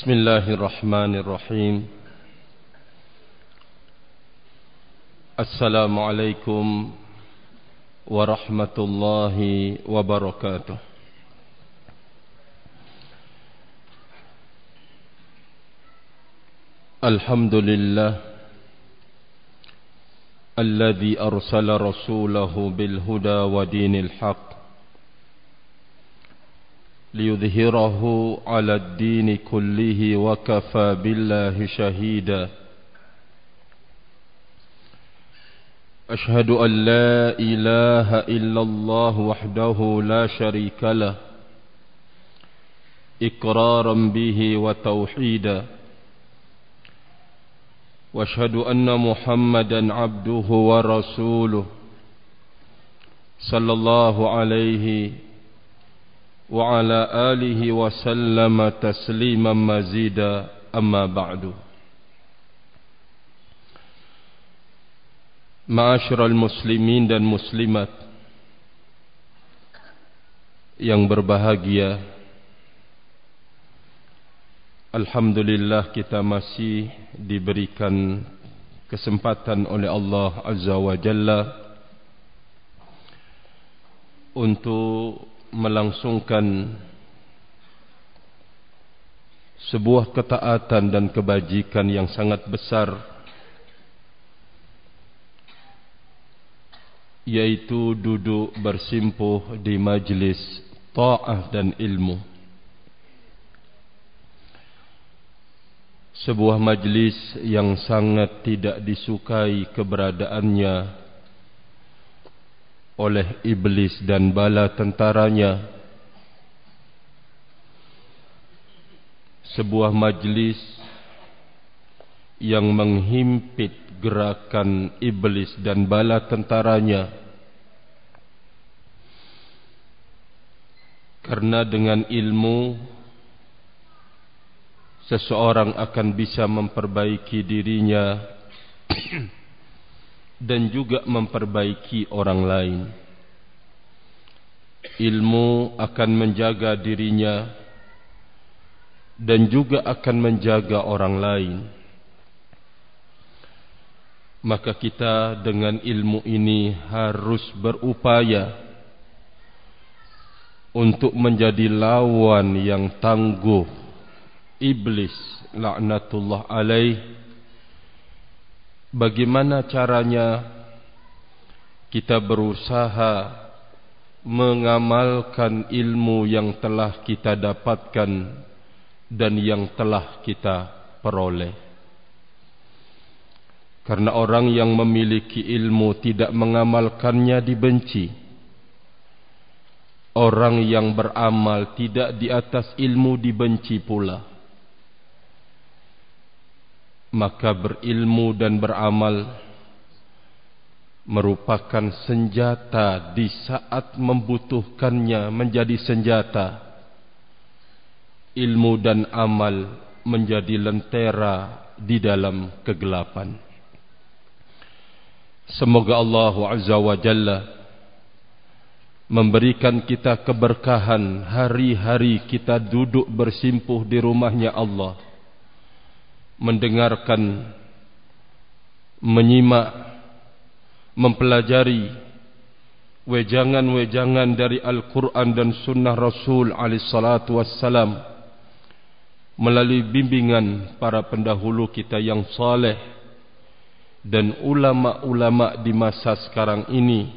بسم الله الرحمن الرحيم. السلام عليكم ورحمة الله وبركاته. الحمد لله الذي أرسل رسوله بالهدى ودين الحق ليظهره على الدين كله وكفى بالله شهيدا. أشهد أن لا إله إلا الله وحده لا شريك له إقرارا به وتوحيدا. وأشهد أن محمدا عبده ورسوله صلى الله عليه وسلم وعلى آله وسلم تسليما مزيدا أما بعد معاشر المسلمين dan muslimat yang berbahagia Alhamdulillah kita masih diberikan kesempatan oleh Allah Azza wa Jalla untuk melangsungkan sebuah ketaatan dan kebajikan yang sangat besar yaitu duduk bersimpuh di majlis ta'ah dan ilmu. Sebuah majlis yang sangat tidak disukai keberadaannya oleh iblis dan bala tentaranya. Sebuah majlis yang menghimpit gerakan iblis dan bala tentaranya. Karena dengan ilmu seseorang akan bisa memperbaiki dirinya dan juga memperbaiki orang lain. Ilmu akan menjaga dirinya dan juga akan menjaga orang lain. Maka kita dengan ilmu ini harus berupaya untuk menjadi lawan yang tangguh iblis laknatullah alaih bagaimana caranya kita berusaha mengamalkan ilmu yang telah kita dapatkan dan yang telah kita peroleh. Karena orang yang memiliki ilmu tidak mengamalkannya dibenci. Orang yang beramal tidak di atas ilmu dibenci pula maka berilmu dan beramal merupakan senjata di saat membutuhkannya menjadi senjata. Ilmu dan amal menjadi lentera di dalam kegelapan. Semoga Allah azza wa jalla memberikan kita keberkahan hari-hari kita duduk bersimpuh di rumahnya Allah mendengarkan, menyimak, mempelajari wejangan-wejangan dari Al-Quran dan Sunnah Rasul alaihissalatu wassalam melalui bimbingan para pendahulu kita yang saleh dan ulama-ulama di masa sekarang ini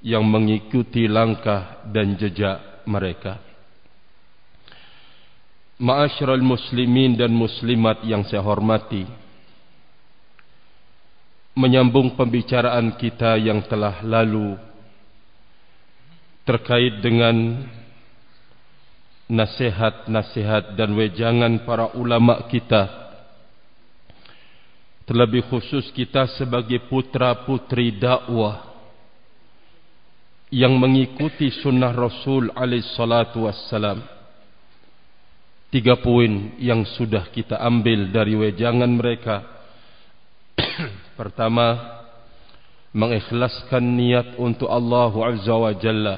yang mengikuti langkah dan jejak mereka. Ma'asyiral muslimin dan muslimat yang saya hormati Menyambung pembicaraan kita yang telah lalu Terkait dengan Nasihat-nasihat dan wejangan para ulama kita. Terlebih khusus kita sebagai putra-putri dakwah Yang mengikuti sunnah Rasul alaihi salatu wassalam tiga poin yang sudah kita ambil dari wejangan mereka. Pertama, mengikhlaskan niat untuk Allah Azza wa Jalla.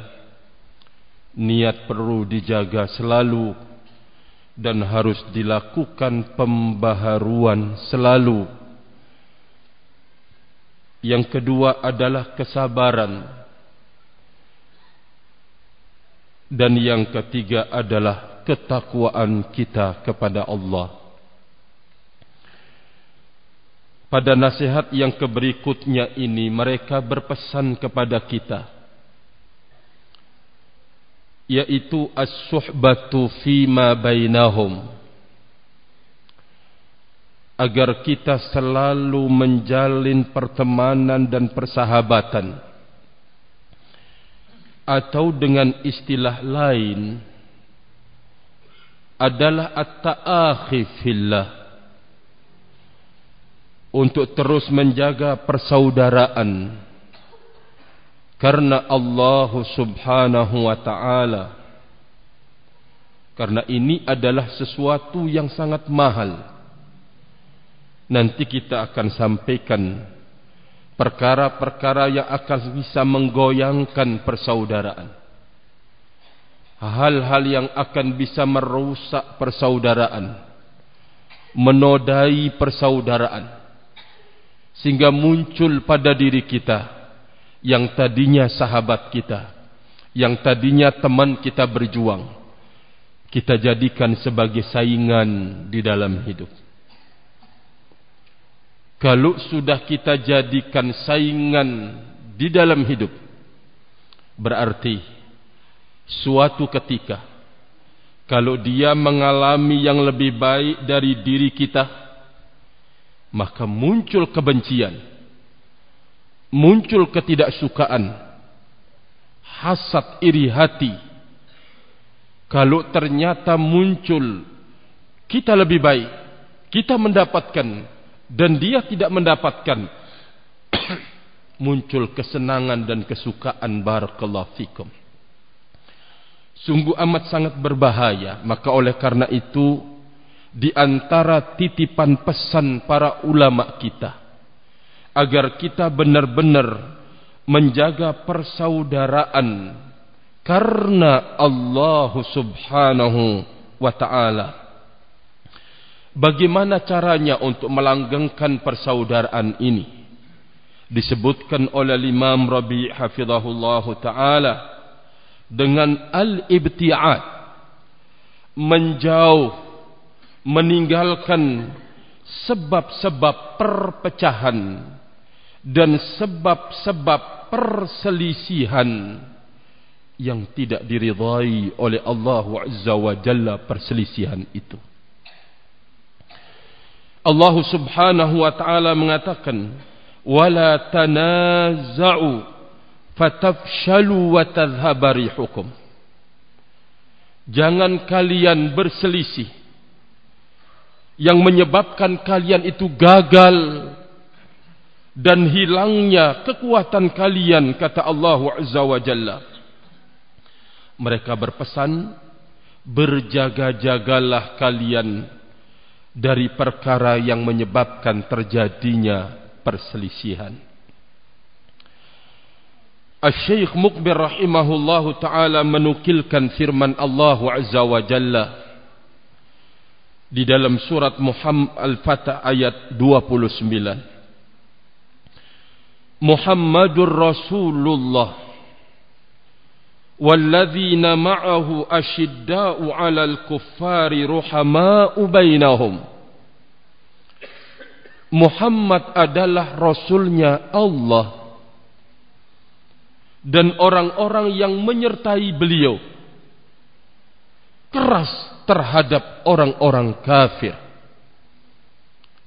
Niat perlu dijaga selalu dan harus dilakukan pembaharuan selalu. Yang kedua adalah kesabaran. Dan yang ketiga adalah ketakwaan kita kepada Allah. Pada nasihat yang keberikutnya ini mereka berpesan kepada kita yaitu as-suhbatu fima bainahum agar kita selalu menjalin pertemanan dan persahabatan atau dengan istilah lain adalah at-ta'akhi fillah untuk terus menjaga persaudaraan. Karena Allah Subhanahu wa taala. Karena ini adalah sesuatu yang sangat mahal. Nanti kita akan sampaikan perkara-perkara yang akan bisa menggoyangkan persaudaraan hal-hal yang akan bisa merusak persaudaraan menodai persaudaraan sehingga muncul pada diri kita yang tadinya sahabat kita, yang tadinya teman kita berjuang, kita jadikan sebagai saingan di dalam hidup. Kalau sudah kita jadikan saingan di dalam hidup, berarti suatu ketika kalau dia mengalami yang lebih baik dari diri kita, maka muncul kebencian muncul ketidaksukaan hasad iri hati. Kalau ternyata muncul kita lebih baik kita mendapatkan dan dia tidak mendapatkan muncul kesenangan dan kesukaan barakallahu fikum sungguh amat sangat berbahaya maka oleh karena itu di antara titipan pesan para ulama kita agar kita benar-benar menjaga persaudaraan karena Allah Subhanahu wa taala. Bagaimana caranya untuk melanggengkan persaudaraan ini? Disebutkan oleh Imam Rabi' hafizahullah taala dengan al-ibti'ad menjauh meninggalkan sebab-sebab perpecahan dan sebab-sebab perselisihan yang tidak diridhai oleh Allah Azza wa Jalla perselisihan itu. Allah Subhanahu wa taala mengatakan wala tanaza'u fatafshalu wa tadhhabu rihukum. Jangan kalian berselisih. Yang menyebabkan kalian itu gagal dan hilangnya kekuatan kalian kata Allah Azza wa Jalla. Mereka berpesan berjaga-jagalah kalian dari perkara yang menyebabkan terjadinya perselisihan Al-Syeikh Mukbir rahimahullahu taala menukilkan firman Allah Azza wa Jalla di dalam surat Muhammad Al-Fatah ayat 29 Muhammadur Rasulullah walladzina ma'ahu ashidda'u 'alal kuffari ruhama'u bainahum Muhammad adalah rasulnya Allah dan orang-orang yang menyertai beliau keras terhadap orang-orang kafir.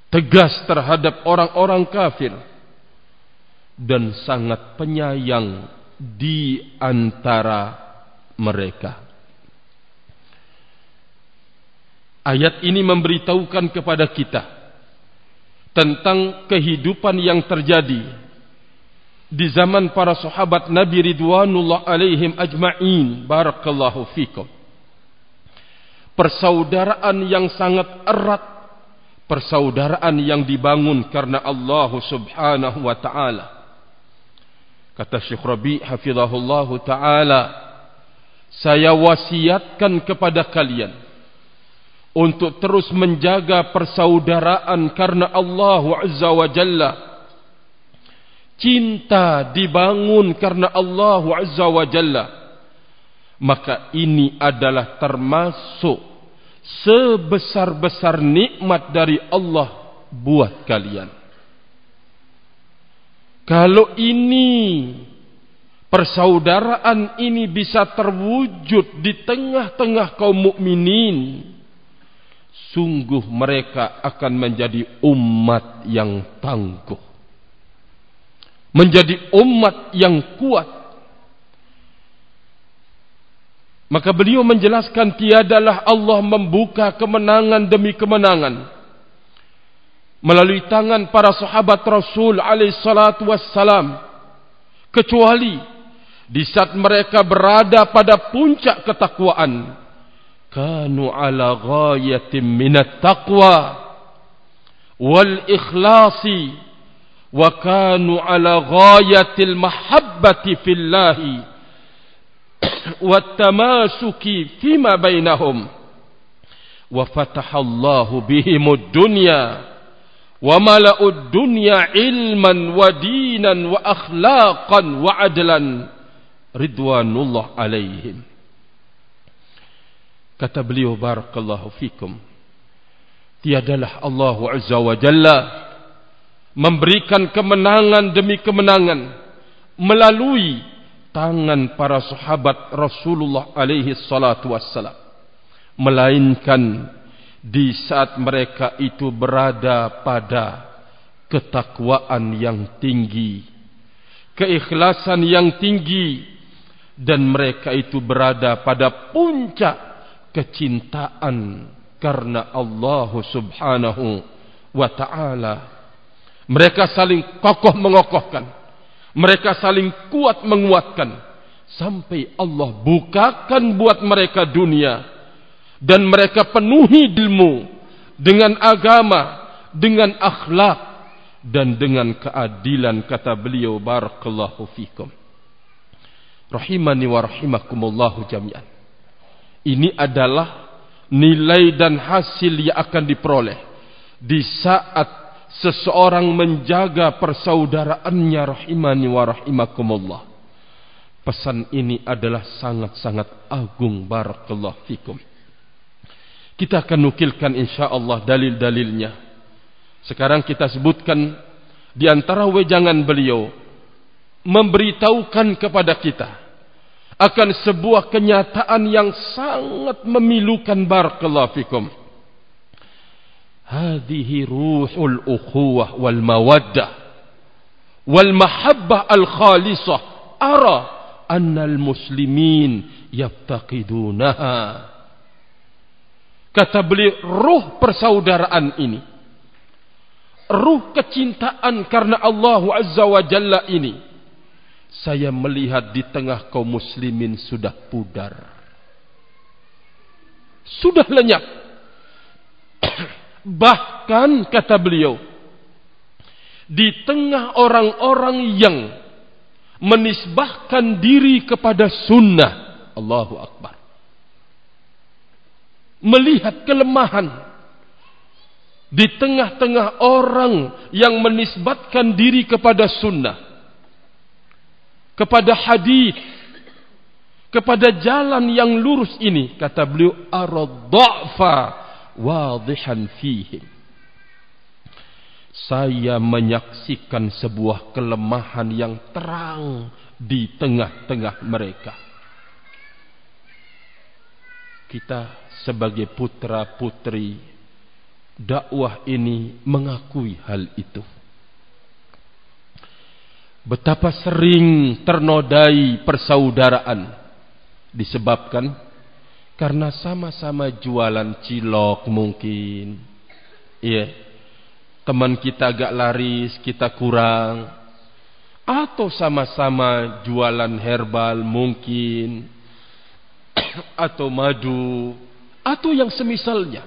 Tegas terhadap orang-orang kafir. Dan sangat penyayang di antara mereka. Ayat ini memberitahukan kepada kita tentang kehidupan yang terjadi di zaman para sahabat Nabi Ridwanullah alaihim ajma'in. Barakallahu fikum persaudaraan yang sangat erat persaudaraan yang dibangun karena Allah Subhanahu wa taala kata Syekh Rabi hafizahullah taala saya wasiatkan kepada kalian untuk terus menjaga persaudaraan karena Allah Azza wa Jalla. Cinta dibangun karena Allah Azza wa Jalla. Maka ini adalah termasuk sebesar-besar nikmat dari Allah buat kalian. Kalau ini persaudaraan ini bisa terwujud di tengah-tengah kaum mukminin, sungguh mereka akan menjadi umat yang tangguh. Menjadi umat yang kuat. Maka beliau menjelaskan tiadalah Allah membuka kemenangan demi kemenangan. Melalui tangan para sahabat Rasul alaihi salatu wassalam. Kecuali di saat mereka berada pada puncak ketakwaan. Kanu ala ghayatin minat taqwa. Wal ikhlasi wa kanu ala ghayatil mahabbati fillahi wat tamasuki fima bainahum wa fatahallahu bihimud dunya wa mala'ud dunya ilman wa dinan wa akhlaqan wa adlan ridwanullah alaihim kata beliau barakallahu fikum. Tiadalah Allah azza wa jalla memberikan kemenangan demi kemenangan melalui tangan para sahabat Rasulullah alaihi salatu wassalam melainkan di saat mereka itu berada pada ketakwaan yang tinggi, keikhlasan yang tinggi, dan mereka itu berada pada puncak kecintaan karena Allah Subhanahu wa Ta'ala. Mereka saling kokoh mengokohkan, mereka saling kuat menguatkan, sampai Allah bukakan buat mereka dunia dan mereka penuhi ilmu dengan agama, dengan akhlak dan dengan keadilan kata beliau barakallahu fikum. Rahimani wa rahimakumullahu jami'an. Ini adalah nilai dan hasil yang akan diperoleh di saat seseorang menjaga persaudaraannya rahimani wa rahimakumullah. Pesan ini adalah sangat-sangat agung barakallahu fikum. Kita akan nukilkan insya Allah dalil-dalilnya. Sekarang kita sebutkan di antara wejangan beliau memberitahukan kepada kita akan sebuah kenyataan yang sangat memilukan barakallahu fikum. Hadhihi ruhul ukhuwah wal mawaddah wal mahabbah al khalisah ara anna al muslimin yaftaqidunaha Kata beliau, ruh persaudaraan ini. Ruh kecintaan karena Allah Azza wa Jalla ini. Saya melihat di tengah kaum muslimin sudah pudar. Sudah lenyap. Bahkan kata beliau. Di tengah orang-orang yang menisbahkan diri kepada sunnah. Allahu Akbar melihat kelemahan di tengah-tengah orang yang menisbatkan diri kepada sunnah kepada hadis kepada jalan yang lurus ini kata beliau ar-dha'fa wadihan fihim saya menyaksikan sebuah kelemahan yang terang di tengah-tengah mereka kita sebagai putra putri dakwah ini mengakui hal itu. Betapa sering ternodai persaudaraan disebabkan karena sama-sama jualan cilok mungkin. Iya. Teman kita agak laris, kita kurang. Atau sama-sama jualan herbal mungkin. Atau madu atau yang semisalnya.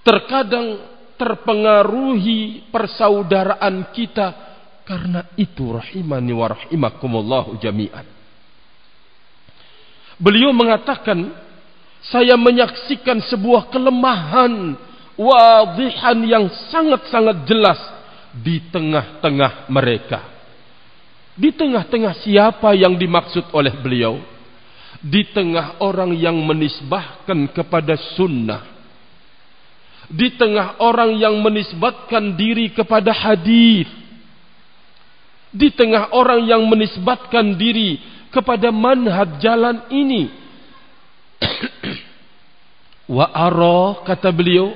Terkadang terpengaruhi persaudaraan kita karena itu rahimani wa rahimakumullah jami'an. Beliau mengatakan saya menyaksikan sebuah kelemahan wadihan yang sangat-sangat jelas di tengah-tengah mereka. Di tengah-tengah siapa yang dimaksud oleh beliau? Di tengah orang yang menisbahkan kepada sunnah. Di tengah orang yang menisbatkan diri kepada hadis. Di tengah orang yang menisbatkan diri kepada manhaj jalan ini. Wa ara kata beliau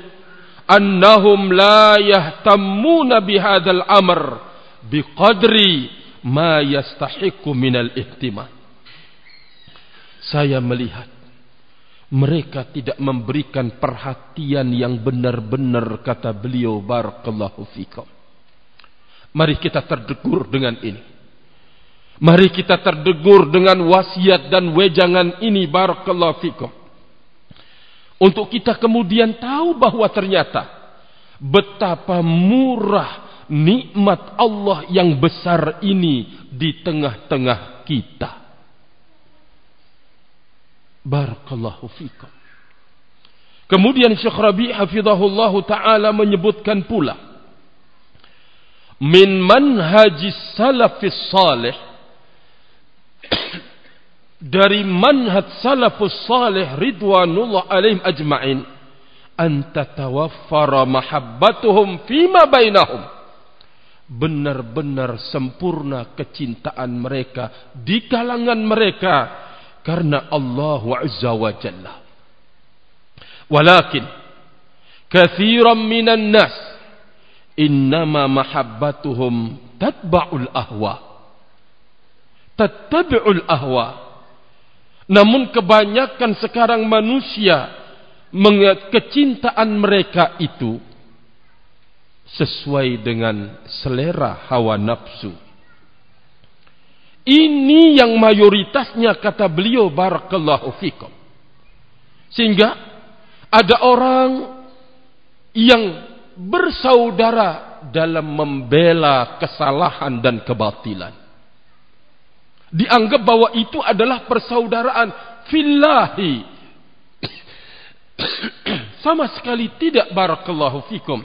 annahum la yahtammuna bihadzal amr biqadri ma yastahiqu minal ihtimam. Saya melihat mereka tidak memberikan perhatian yang benar-benar kata beliau barakallahu fikum. Mari kita terdegur dengan ini Mari kita terdegur dengan wasiat dan wejangan ini barakallahu fikum. Untuk kita kemudian tahu bahwa ternyata betapa murah nikmat Allah yang besar ini di tengah-tengah kita. Barakallahu fikum. Kemudian Syekh Rabi hafizahullah taala menyebutkan pula min manhajis salafis salih dari manhaj salafus salih ridwanullah alaihim ajma'in an tatawaffara mahabbatuhum fima bainahum. Benar-benar sempurna kecintaan mereka di kalangan mereka karena Allah azza wa jalla. Walakin kathiran minan nas innama mahabbatuhum tatba'ul ahwa' tattabi'ul ahwa. Namun kebanyakan sekarang manusia kecintaan mereka itu sesuai dengan selera hawa nafsu. Ini yang mayoritasnya kata beliau barakallahu fikum. Sehingga ada orang yang bersaudara dalam membela kesalahan dan kebatilan dianggap bahwa itu adalah persaudaraan. Fillahi. Sama sekali tidak barakallahu fikum.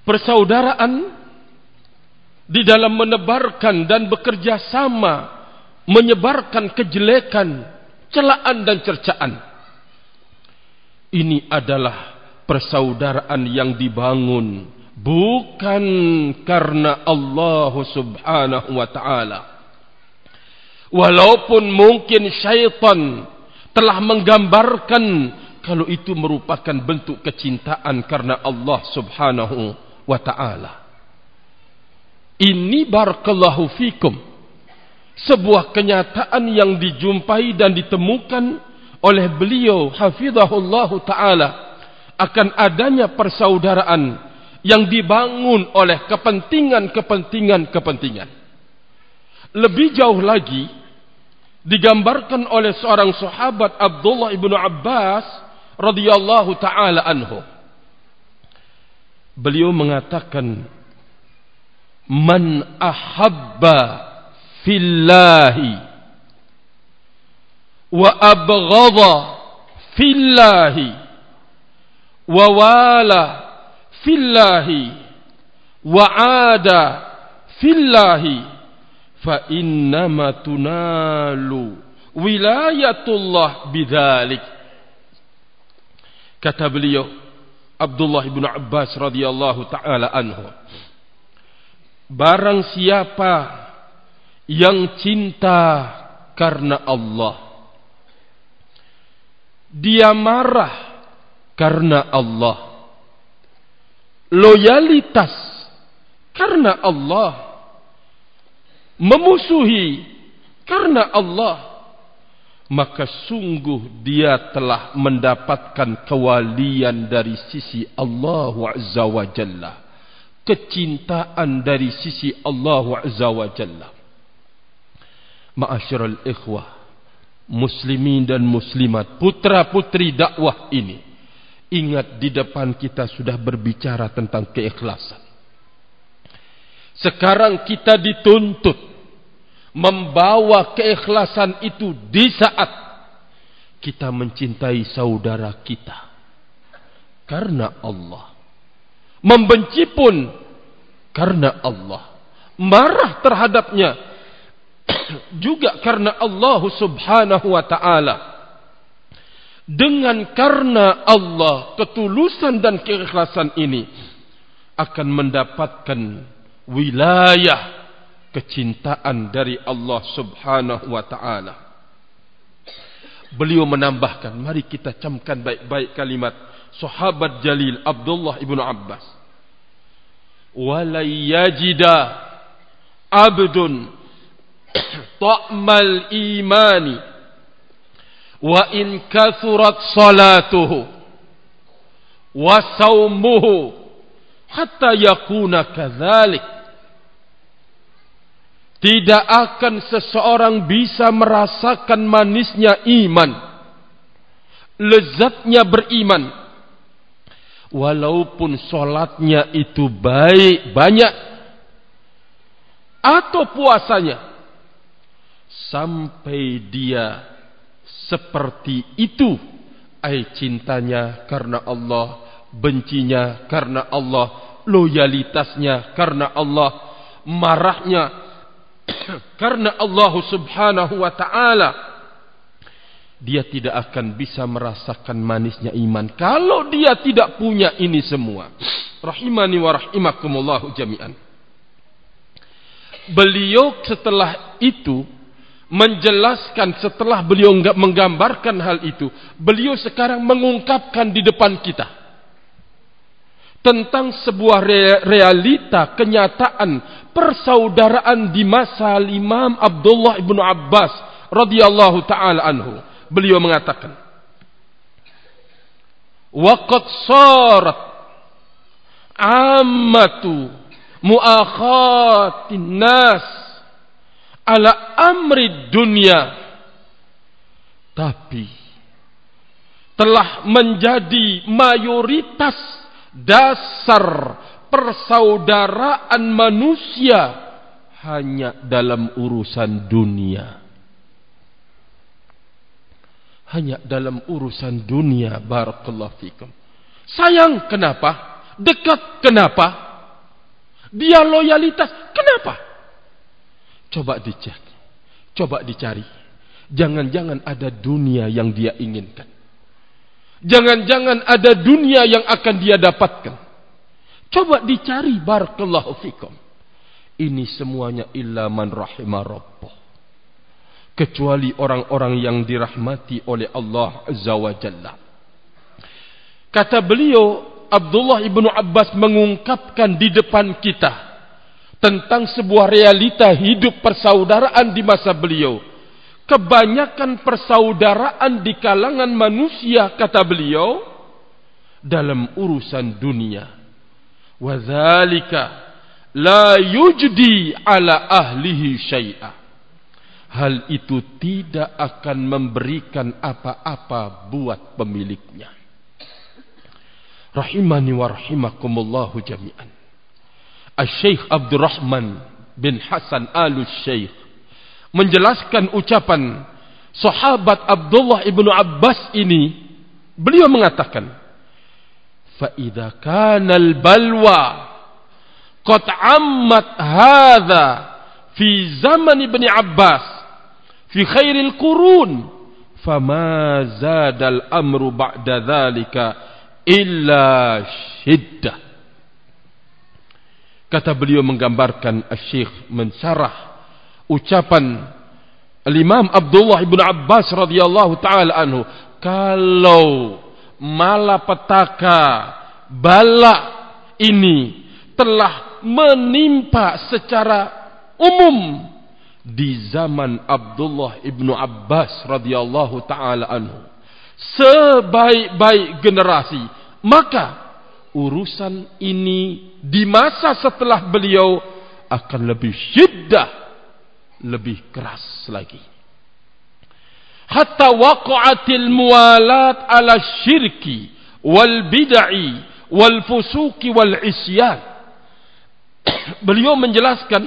Persaudaraan di dalam menebarkan dan bekerja sama menyebarkan kejelekan celaan dan cercaan ini adalah persaudaraan yang dibangun bukan karena Allah Subhanahu wa taala. Walaupun mungkin syaitan telah menggambarkan kalau itu merupakan bentuk kecintaan karena Allah Subhanahu wa taala. Ini barakallahu fikum sebuah kenyataan yang dijumpai dan ditemukan oleh beliau hafizahullahu taala akan adanya persaudaraan yang dibangun oleh kepentingan-kepentingan kepentingan. Lebih jauh lagi digambarkan oleh seorang sahabat Abdullah ibnu Abbas radhiyallahu taala anhu. Beliau mengatakan man ahabba fillahi wa abghadha fillahi. Wa wala fillahi. Wa ada fillahi. Fa innama tunalu wilayatullah bidzalik kata beliau Abdullah bin Abbas radhiyallahu taala anhu barang siapa yang cinta karena Allah dia marah karena Allah. Loyalitas karena Allah. Memusuhi karena Allah. Maka sungguh dia telah mendapatkan kewalian dari sisi Allah Azza wa Jalla. Kecintaan dari sisi Allah Azza wa Jalla. Ma'asyiral ikhwah muslimin dan muslimat, putra-putri dakwah ini. Ingat di depan kita sudah berbicara tentang keikhlasan. Sekarang kita dituntut membawa keikhlasan itu di saat kita mencintai saudara kita karena Allah. Membenci pun karena Allah. Marah terhadapnya juga karena Allah Subhanahu wa taala. Dengan karena Allah ketulusan dan keikhlasan ini akan mendapatkan wilayah kecintaan dari Allah Subhanahu wa taala. Beliau menambahkan, mari kita camkan baik-baik kalimat sahabat jalil Abdullah ibnu Abbas. Wala yajida abdun ta'mal imani wa in kathurat salatuhu wa saumuhu hatta yakuna kadzalik tidak akan seseorang bisa merasakan manisnya iman. Lezatnya beriman. Walaupun solatnya itu baik, banyak. Atau puasanya. Sampai dia seperti itu. Ay cintanya karena Allah. Bencinya karena Allah. Loyalitasnya karena Allah. Marahnya karena Allah Subhanahu wa taala dia tidak akan bisa merasakan manisnya iman kalau dia tidak punya ini semua. Rahimani wa rahimakumullah jami'an. Beliau setelah itu menjelaskan setelah beliau menggambarkan hal itu, beliau sekarang mengungkapkan di depan kita tentang sebuah realita kenyataan persaudaraan di masa Imam Abdullah ibnu Abbas radhiyallahu taala anhu. Beliau mengatakan, "Waqad sarat ammatu muakhatin nas ala amri dunia." Tapi telah menjadi mayoritas dasar persaudaraan manusia hanya dalam urusan dunia. Hanya dalam urusan dunia barakallahu fikum. Sayang kenapa? Dekat kenapa? Dia loyalitas kenapa? Coba dicek. Coba dicari. Jangan-jangan ada dunia yang dia inginkan. Jangan-jangan ada dunia yang akan dia dapatkan. Coba dicari barakallahu fikum. Ini semuanya illa man rahimah rabbah. Kecuali orang-orang yang dirahmati oleh Allah Azza wa Jalla. Kata beliau, Abdullah ibnu Abbas mengungkapkan di depan kita tentang sebuah realita hidup persaudaraan di masa beliau. Kebanyakan persaudaraan di kalangan manusia kata beliau dalam urusan dunia. Wadzalika la yujdi ala ahlihi syai'a. Hal itu tidak akan memberikan apa-apa buat pemiliknya. Rahimani wa rahimakumullah jami'an Al-Syeikh Abdurrahman bin Hasan Al-Syeikh menjelaskan ucapan sahabat Abdullah ibnu Abbas ini, beliau mengatakan, "Faida kana al-balwa qad ammat hadha fi zaman ibni Abbas fi khairil qurun, fama zada al-amru ba'da dhalika illa shiddah." Kata beliau menggambarkan Syekh mensyarah ucapan Al-Imam Abdullah ibn Abbas radhiyallahu taala anhu kalau malapetaka bala ini telah menimpa secara umum di zaman Abdullah ibnu Abbas radhiyallahu taala anhu sebaik-baik generasi maka urusan ini di masa setelah beliau akan lebih syiddah lebih keras lagi. Hatta waqa'atil muwalat ala syirki wal bid'i wal fusuki wal isyan. beliau menjelaskan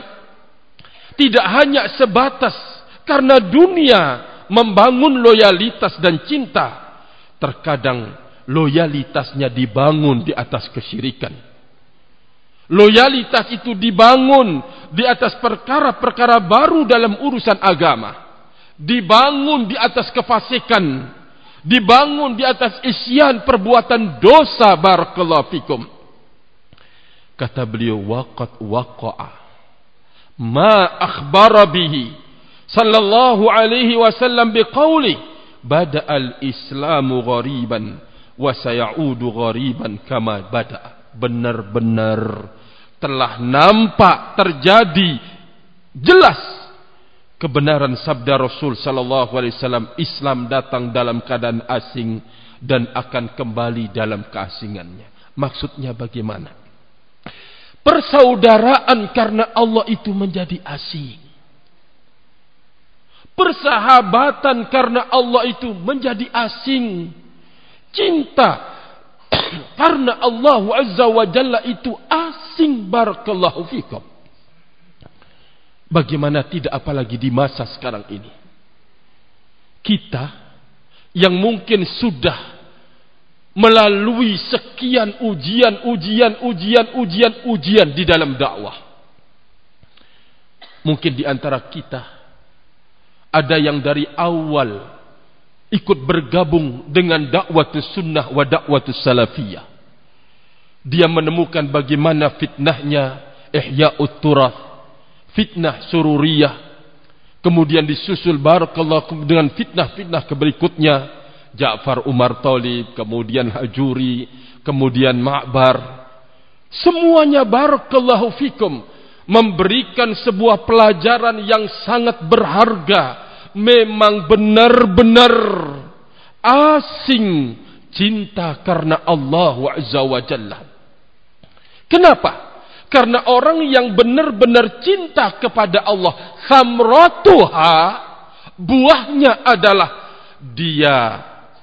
tidak hanya sebatas karena dunia membangun loyalitas dan cinta terkadang loyalitasnya dibangun di atas kesyirikan. Loyalitas itu dibangun di atas perkara-perkara baru dalam urusan agama. Dibangun di atas kefasikan. Dibangun di atas isyan perbuatan dosa barakallahu fikum. Kata beliau waqat waqa'a ma akhbara bihi sallallahu alaihi wasallam biqauli bada al-islamu ghariban wa sayaudu ghariban kama bada benar-benar telah nampak terjadi jelas kebenaran sabda Rasul sallallahu alaihi wasallam Islam datang dalam keadaan asing dan akan kembali dalam keasingannya. Maksudnya bagaimana? Persaudaraan karena Allah itu menjadi asing. Persahabatan karena Allah itu menjadi asing. Cinta karena Allah Azza wa Jalla itu asing barakallahu fikum. Bagaimana tidak apalagi di masa sekarang ini. Kita yang mungkin sudah melalui sekian ujian, ujian, ujian, ujian, ujian di dalam dakwah. Mungkin di antara kita ada yang dari awal ikut bergabung dengan dakwah sunnah wa dakwah salafiyah. Dia menemukan bagaimana fitnahnya ihya'ut turath fitnah sururiyah kemudian disusul barakallahu dengan fitnah-fitnah berikutnya Ja'far Umar Talib kemudian Hajuri kemudian Ma'bar semuanya barakallahu fikum memberikan sebuah pelajaran yang sangat berharga memang benar-benar asing cinta karena Allah Azza wa Jalla. Kenapa? Karena orang yang benar-benar cinta kepada Allah, samratuha, buahnya adalah dia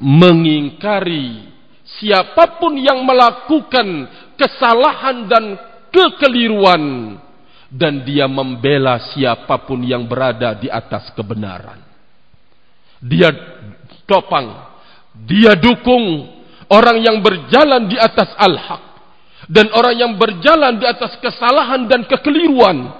mengingkari siapa pun yang melakukan kesalahan dan kekeliruan dan dia membela siapa pun yang berada di atas kebenaran. Dia topang, dia dukung orang yang berjalan di atas al-haq dan orang yang berjalan di atas kesalahan dan kekeliruan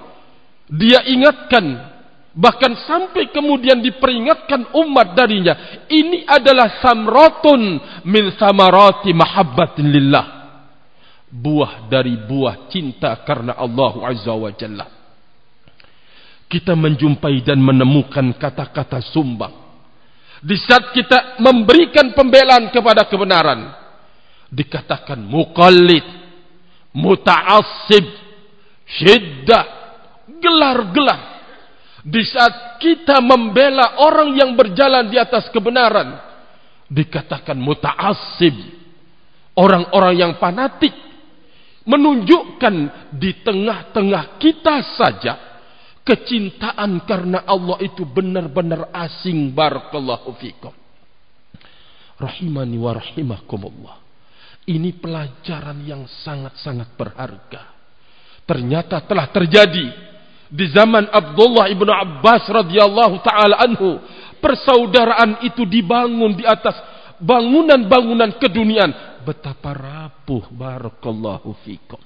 dia ingatkan bahkan sampai kemudian diperingatkan umat darinya ini adalah samratun min samarati mahabbatin lillah buah dari buah cinta karena Allah Azza wa Jalla. Kita menjumpai dan menemukan kata-kata sumbang di saat kita memberikan pembelaan kepada kebenaran dikatakan muqallid muta'assib, syiddah, gelar-gelar. Di saat kita membela orang yang berjalan di atas kebenaran, dikatakan muta'assib, orang-orang yang fanatik, menunjukkan di tengah-tengah kita saja, kecintaan karena Allah itu benar-benar asing barakallahu fikum. Rahimani wa rahimakumullah. Ini pelajaran yang sangat-sangat berharga. Ternyata telah terjadi di zaman Abdullah ibnu Abbas radhiyallahu taala anhu. Persaudaraan itu dibangun di atas bangunan-bangunan keduniaan. Betapa rapuh barakallahu fikum.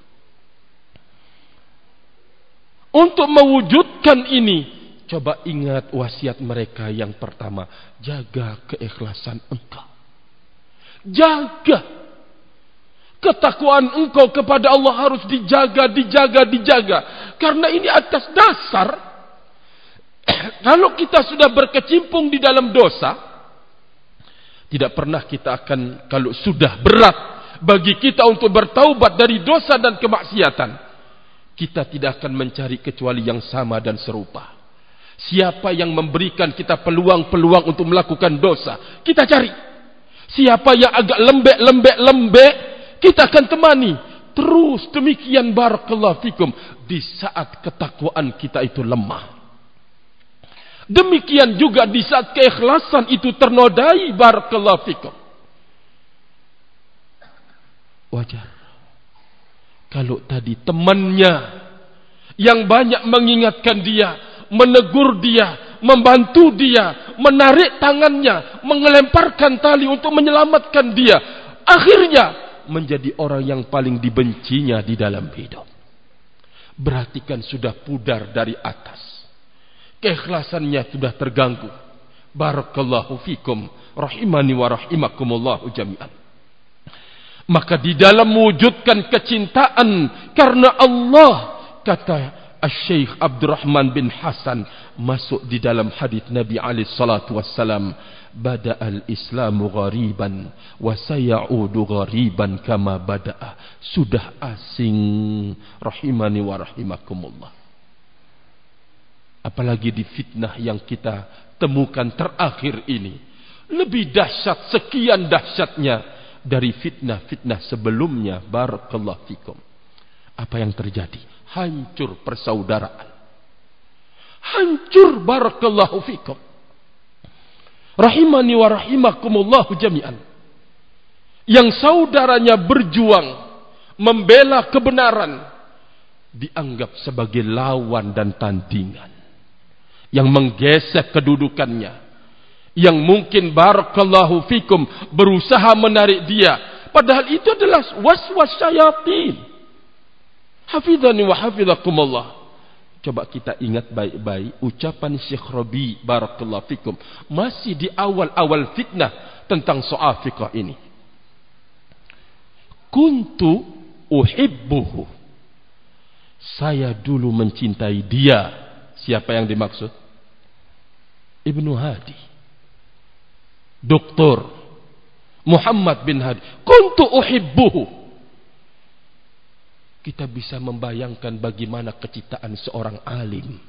Untuk mewujudkan ini, coba ingat wasiat mereka yang pertama, jaga keikhlasan engkau. Jaga Ketakwaan engkau kepada Allah harus dijaga, dijaga, dijaga. Karena ini atas dasar, kalau kita sudah berkecimpung di dalam dosa, tidak pernah kita akan, kalau sudah berat bagi kita untuk bertaubat dari dosa dan kemaksiatan, kita tidak akan mencari kecuali yang sama dan serupa. Siapa yang memberikan kita peluang-peluang untuk melakukan dosa, kita cari. Siapa yang agak lembek, lembek, lembek, kita akan temani terus demikian barakallahu fikum di saat ketakwaan kita itu lemah. Demikian juga di saat keikhlasan itu ternodai barakallahu fikum. Wajar. Kalau tadi temannya yang banyak mengingatkan dia, menegur dia, membantu dia, menarik tangannya, mengelemparkan tali untuk menyelamatkan dia. Akhirnya menjadi orang yang paling dibencinya di dalam hidup. Berarti kan sudah pudar dari atas. Keikhlasannya sudah terganggu. Barakallahu fikum. Rahimani wa rahimakumullahu jami'an. Maka di dalam mewujudkan kecintaan karena Allah kata Syekh Abdurrahman bin Hasan masuk di dalam hadis Nabi alaihi salatu wassalam bada al-islamu ghariban wa sayaudu ghariban kama bada'a sudah asing rahimani wa rahimakumullah apalagi di fitnah yang kita temukan terakhir ini. Lebih dahsyat sekian dahsyatnya dari fitnah-fitnah sebelumnya. Barakallahu fikum. Apa yang terjadi? Hancur persaudaraan. Hancur barakallahu fikum. Rahimani wa rahimakumullah jami'an. Yang saudaranya berjuang membela kebenaran dianggap sebagai lawan dan tandingan yang menggesek kedudukannya yang mungkin barakallahu fikum berusaha menarik dia. Padahal itu adalah waswas syayatin. Hafizani wa hafizakumullah. Coba kita ingat baik-baik ucapan Syekh Rabi barakallahu fikum masih di awal-awal fitnah tentang soal fiqh ini. Kuntu uhibbuhu. Saya dulu mencintai dia. Siapa yang dimaksud Ibnu Hadi Doktor Muhammad bin Hadi. Kuntu uhibbuhu. Kita bisa membayangkan bagaimana kecintaan seorang alim.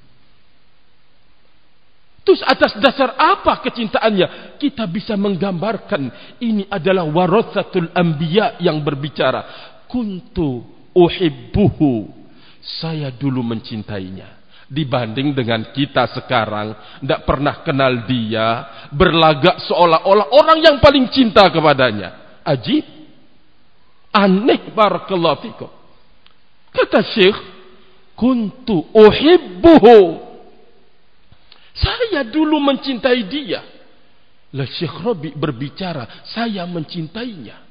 Terus atas dasar apa kecintaannya? Kita bisa menggambarkan ini adalah warathatul anbiya yang berbicara. Kuntu uhibbuhu. Saya dulu mencintainya dibanding dengan kita sekarang. Tidak pernah kenal dia berlagak seolah-olah orang yang paling cinta kepadanya. Ajib. Aneh barakallahu fikum. Kata syekh kuntu uhibbuhu. Saya dulu mencintai dia. Lah syekh Rabi berbicara saya mencintainya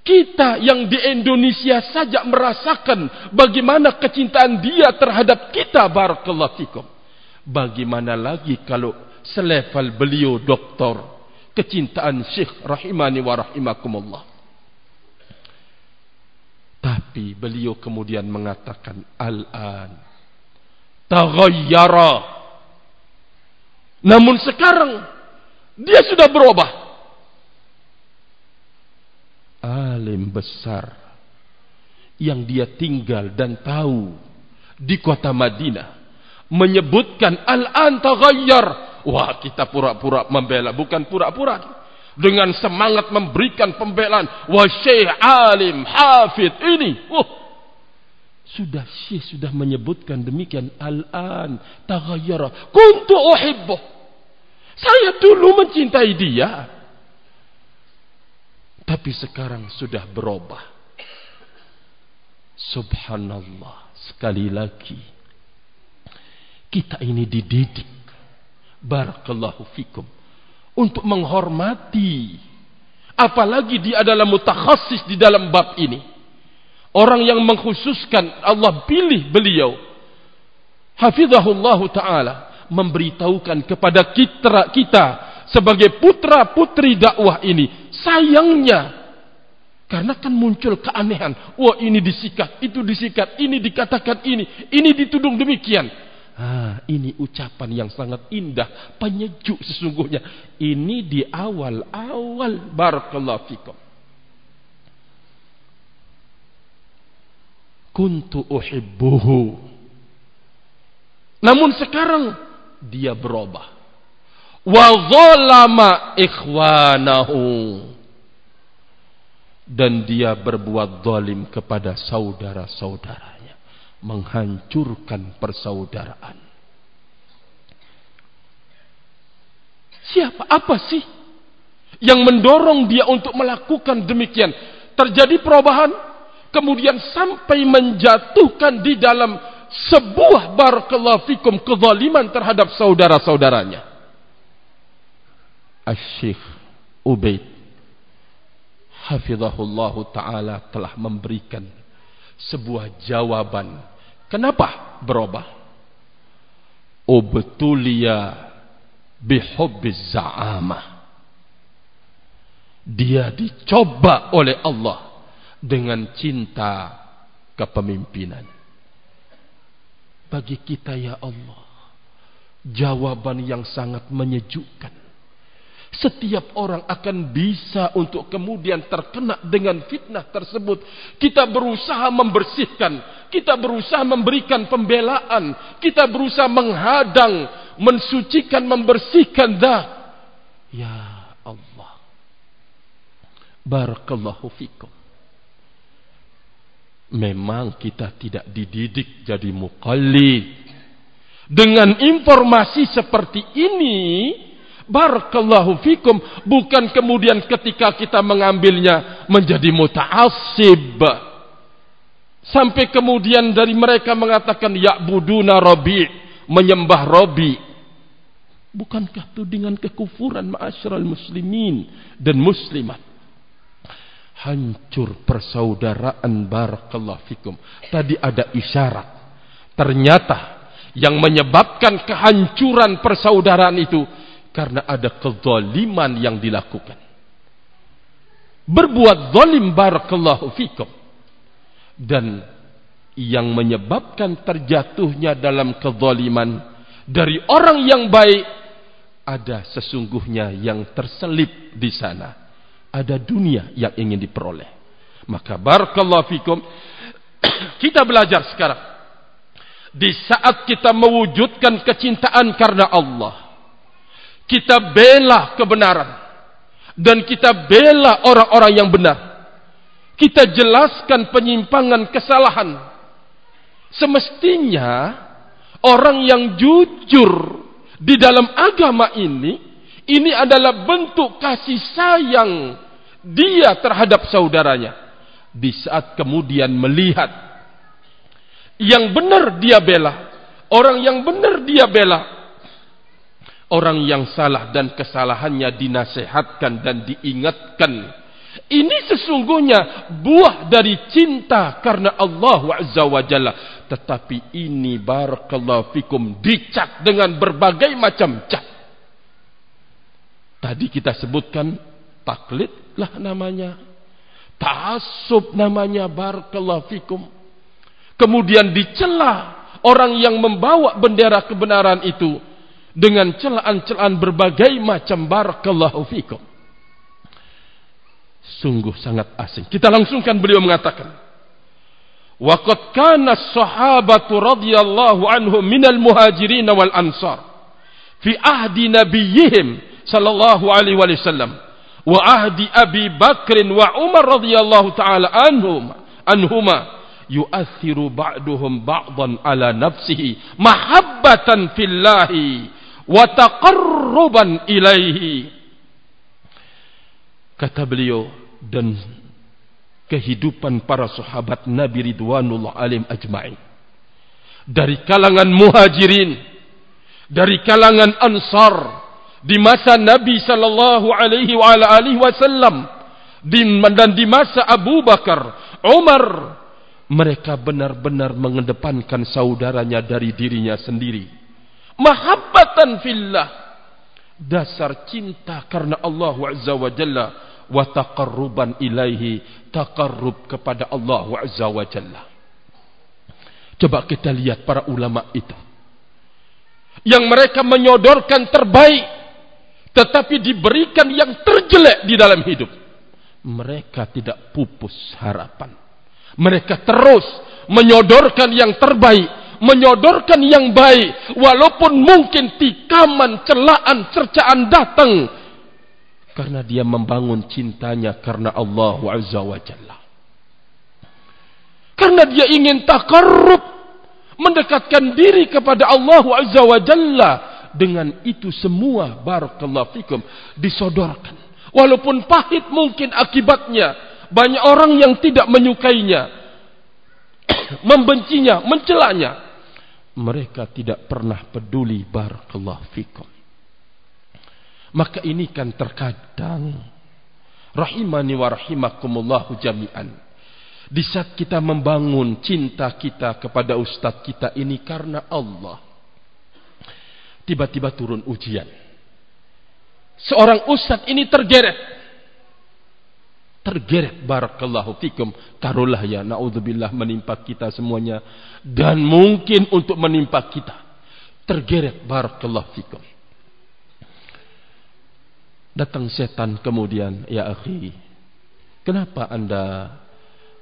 kita yang di Indonesia saja merasakan bagaimana kecintaan dia terhadap kita barakallahu fikum. Bagaimana lagi kalau selevel beliau doktor kecintaan Syekh rahimani wa rahimakumullah. Tapi beliau kemudian mengatakan al-an taghayyara. Namun sekarang dia sudah berubah alim besar yang dia tinggal dan tahu di kota Madinah menyebutkan al-an taghayyar. Wah kita pura-pura membela bukan pura-pura. Dengan semangat memberikan pembelaan. Wah syekh alim hafid ini. Oh sudah syekh sudah menyebutkan demikian al-an taghayyara kuntu uhibbu saya dulu mencintai dia tapi sekarang sudah berubah. Subhanallah. Sekali lagi. Kita ini dididik. Barakallahu fikum. Untuk menghormati. Apalagi dia adalah mutakhasis di dalam bab ini. Orang yang mengkhususkan Allah pilih beliau. Hafizahullah ta'ala. Memberitahukan kepada kita, kita sebagai putra putri dakwah ini Sayangnya karena kan muncul keanehan. Wah ini disikat, itu disikat, ini dikatakan ini, ini ditudung demikian. Ah, ini ucapan yang sangat indah, penyejuk sesungguhnya. Ini di awal-awal barakallahu fikum. Kuntu uhibbuhu. Namun sekarang dia berubah wa zalama ikhwanahu. Dan dia berbuat zalim kepada saudara-saudaranya. Menghancurkan persaudaraan. Siapa? Apa sih yang mendorong dia untuk melakukan demikian? Terjadi perubahan kemudian sampai menjatuhkan di dalam sebuah barakallahu fikum kezaliman terhadap saudara-saudaranya. Asy-Syaikh Ubaid hafizahullah taala telah memberikan sebuah jawaban. Kenapa berubah? Ubtuliya bihubbiz za'amah. Dia dicoba oleh Allah dengan cinta kepemimpinan. Bagi kita ya Allah, jawaban yang sangat menyejukkan. Setiap orang akan bisa untuk kemudian terkena dengan fitnah tersebut. Kita berusaha membersihkan. Kita berusaha memberikan pembelaan. Kita berusaha menghadang, mensucikan, membersihkan dah. Ya Allah. Barakallahu fikum. Memang kita tidak dididik jadi mukallid. Dengan informasi seperti ini, barakallahu fikum, bukan kemudian ketika kita mengambilnya menjadi muta'assib. Sampai kemudian dari mereka mengatakan ya'buduna rabbi, menyembah rabbi. Bukankah itu dengan kekufuran ma'asyiral muslimin dan muslimat? hancur persaudaraan barakallahu fikum. Tadi ada isyarat. Ternyata yang menyebabkan kehancuran persaudaraan itu karena ada kezaliman yang dilakukan. Berbuat zalim barakallahu fikum. Dan yang menyebabkan terjatuhnya dalam kezaliman dari orang yang baik ada sesungguhnya yang terselip di sana ada dunia yang ingin diperoleh. Maka barakallahu fikum kita belajar sekarang di saat kita mewujudkan kecintaan karena Allah kita bela kebenaran. Dan kita bela orang-orang yang benar. Kita jelaskan penyimpangan kesalahan. Semestinya orang yang jujur di dalam agama ini ini adalah bentuk kasih sayang dia terhadap saudaranya. Di saat kemudian melihat yang benar dia bela, orang yang benar dia bela, orang yang salah dan kesalahannya dinasehatkan dan diingatkan. Ini sesungguhnya buah dari cinta karena Allah Azza wa Jalla. Tetapi ini barakallahu fikum dicat dengan berbagai macam cat. Tadi kita sebutkan taklid lah namanya. Ta'assub namanya barakallahu fikum. Kemudian dicela orang yang membawa bendera kebenaran itu dengan celaan-celaan berbagai macam barakallahu fikum. Sungguh sangat asing. Kita langsungkan beliau mengatakan, "Waqad kana as-sahabatu radhiyallahu anhum minal muhajirin wal ansar fi ahdi nabiyyihim sallallahu alaihi wasallam wa ahdi Abi Bakr wa Umar radhiyallahu taala anhum anhuma yu'athiru ba'duhum ba'dan ala nafsihi mahabbatan fillahi wa taqarruban ilaihi kata beliau dan kehidupan para sahabat Nabi Ridwanullah alim ajma'in dari kalangan muhajirin dari kalangan ansar di masa Nabi sallallahu alaihi wa alihi wasallam dan di masa Abu Bakar, Umar mereka benar-benar mengedepankan saudaranya dari dirinya sendiri. Mahabbatan fillah dasar cinta karena Allah Azza wa Jalla wa taqarruban ilaihi taqarrub kepada Allah Azza wa Jalla. Coba kita lihat para ulama itu. Yang mereka menyodorkan terbaik tetapi diberikan yang terjelek di dalam hidup. Mereka tidak pupus harapan. Mereka terus menyodorkan yang terbaik, menyodorkan yang baik, walaupun mungkin tikaman, celaan, cercaan datang. Karena dia membangun cintanya karena Allah Azza wa Jalla. Karena dia ingin takarrub, mendekatkan diri kepada Allah Azza wa Jalla dengan itu semua barakallahu fikum disodorkan walaupun pahit mungkin akibatnya banyak orang yang tidak menyukainya membencinya, mencelanya. Mereka tidak pernah peduli barakallahu fikum. Maka ini kan terkadang rahimani wa rahimakumullahu jami'an. Di saat kita membangun cinta kita kepada ustadz kita ini karena Allah. Tiba-tiba turun ujian. Seorang ustadz ini tergeret tergeret barakallahu fikum. Taruhlah ya naudzubillah menimpa kita semuanya. Dan mungkin untuk menimpa kita. Tergeret barakallahu fikum. Datang setan kemudian ya akhi kenapa anda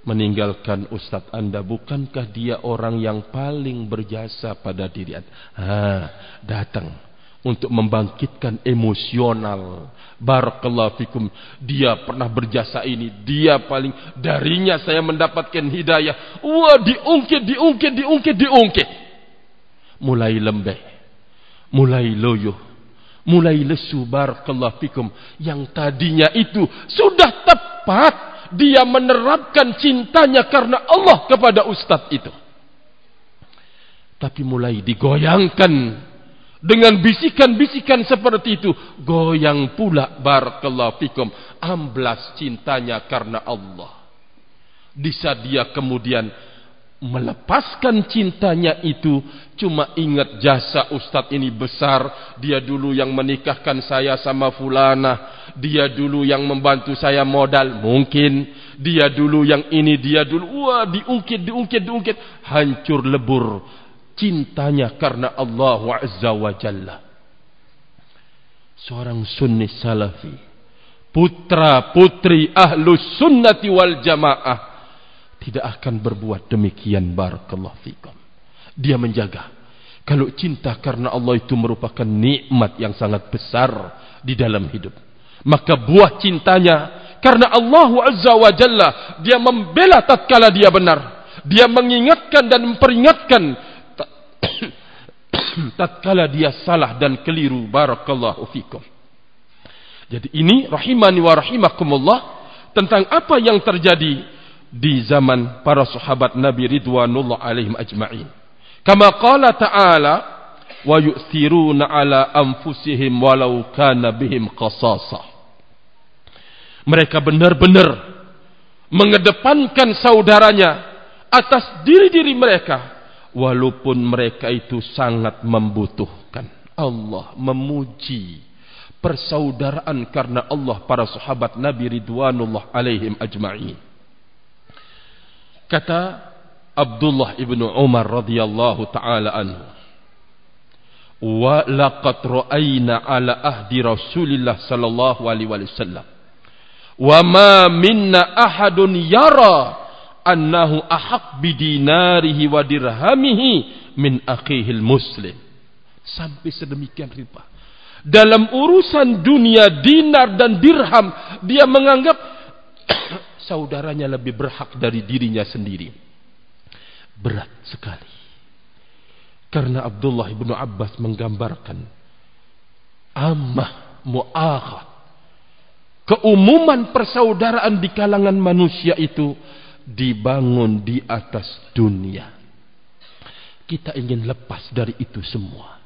meninggalkan ustaz anda? Bukankah dia orang yang paling berjasa pada diri anda? Ha datang untuk membangkitkan emosional. Barakallahu fikum. Dia pernah berjasa ini. Dia paling darinya saya mendapatkan hidayah. Wah, diungkit, diungkit, diungkit, diungkit. Mulai lembek. Mulai loyo. Mulai lesu barakallahu fikum. Yang tadinya itu sudah tepat dia menerapkan cintanya karena Allah kepada ustaz itu. Tapi mulai digoyangkan dengan bisikan-bisikan seperti itu, goyang pula barakallahu fikum, amblas cintanya karena Allah. Di saat dia kemudian melepaskan cintanya itu, cuma ingat jasa ustadz ini besar, dia dulu yang menikahkan saya sama fulana, dia dulu yang membantu saya modal, mungkin. Dia dulu yang ini, dia dulu, wah diungkit, diungkit, diungkit, hancur lebur cintanya karena Allah Azza wa Jalla. Seorang sunni salafi, putra putri ahlus sunnati wal jamaah, tidak akan berbuat demikian barakallahu fikum. Dia menjaga. Kalau cinta karena Allah itu merupakan nikmat yang sangat besar di dalam hidup. Maka buah cintanya karena Allah Azza wa Jalla dia membela tatkala dia benar. Dia mengingatkan dan memperingatkan tatkala dia salah dan keliru barakallahu fikum. Jadi ini rahimani wa rahimakumullah tentang apa yang terjadi di zaman para sahabat Nabi ridwanullah alaihim ajma'in. Kama qala ta'ala wa yu'thiruna ala anfusihim walau kana bihim qasasa. Mereka benar-benar mengedepankan saudaranya atas diri-diri mereka walaupun mereka itu sangat membutuhkan. Allah memuji persaudaraan karena Allah para sahabat Nabi Ridwanullah alaihim ajma'in. Kata Abdullah ibnu Umar radhiyallahu taala anhu, "Wa laqad ra'ayna ala ahdi Rasulillah sallallahu alaihi wasallam wa ma minna ahadun yara annahu ahaq bidinarihi wa dirhamihi min akhihil muslim. Sampai sedemikian rupa. Dalam urusan dunia dinar dan dirham, dia menganggap saudaranya lebih berhak dari dirinya sendiri. Berat sekali. Karena Abdullah ibnu Abbas menggambarkan amah mu'akhad. Keumuman persaudaraan di kalangan manusia itu dibangun di atas dunia. Kita ingin lepas dari itu semua.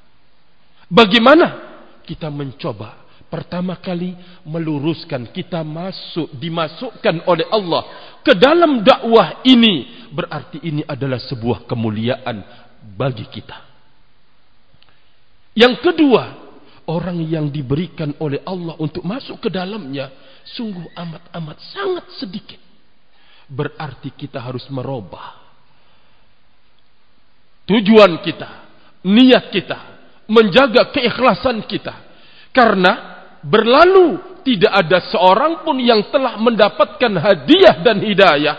Bagaimana? Kita mencoba pertama kali meluruskan kita masuk dimasukkan oleh Allah ke dalam dakwah ini berarti ini adalah sebuah kemuliaan bagi kita. Yang kedua, orang yang diberikan oleh Allah untuk masuk ke dalamnya sungguh amat-amat sangat sedikit berarti kita harus merubah tujuan kita, niat kita, menjaga keikhlasan kita. Karena berlalu tidak ada seorang pun yang telah mendapatkan hadiah dan hidayah